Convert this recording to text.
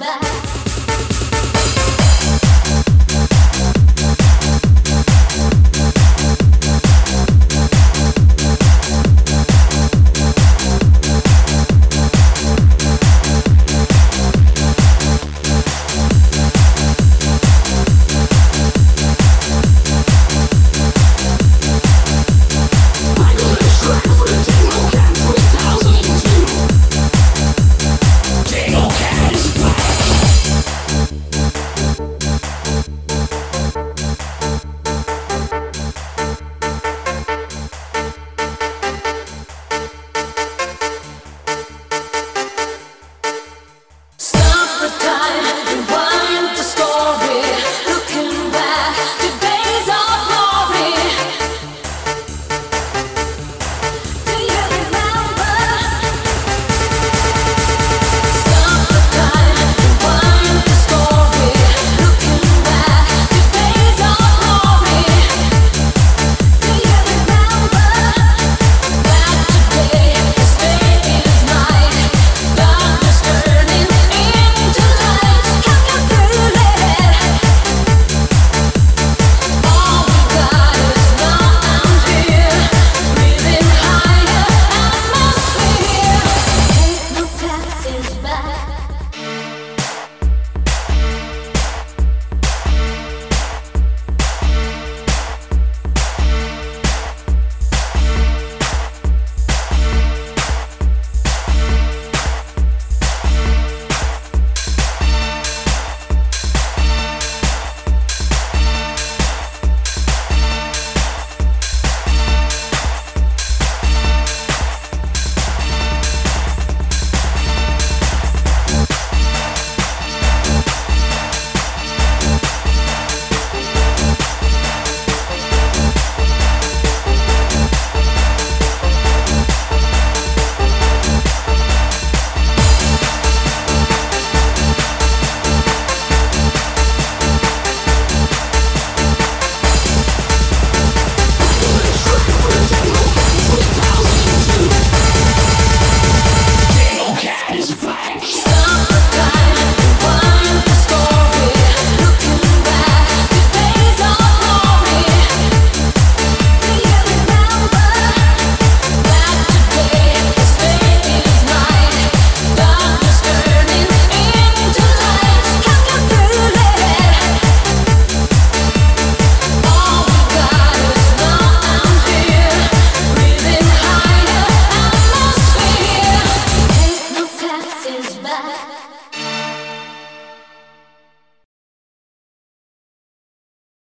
back.